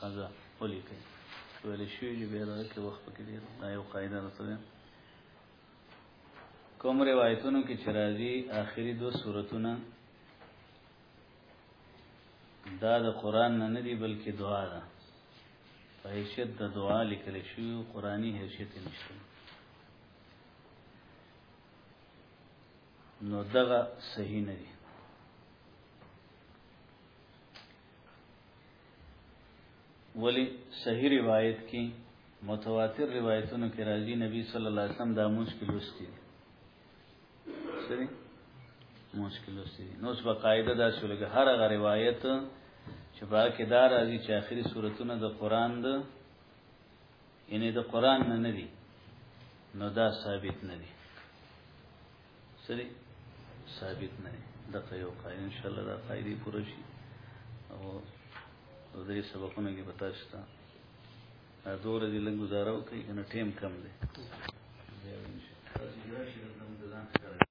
خزا ولي کوي ویل شي چې به دا کې وخت کې دی دا یو قاعده راته کوم روایتونو کې چې راځي آخري دوه سورتونه دا د قران نه ندي بلکې دعا ده په حیثیت د دعا لیکل شوی قرآنی حیثیت نشته نو دغه صحیح نه دی ولی صحیح روایت کې متواتر روایتونو کې راځي نبی صلی الله علیه وسلم دا مشکل وستي سری مشکل وستي نو څه قاعده دا شو لکه هر هغه روایت چې باکې دا راځي چې اخري سورتونه د قران د یعنی د قران نه نه دي نو دا ثابت نه دي سری ثابت نه دغه یو قاعده ان شاء الله دا قاعده پوره شي او دې سبقونه کې پتا شته دا دوره دې لږ گزاره وکړي کنه ټیم کم دی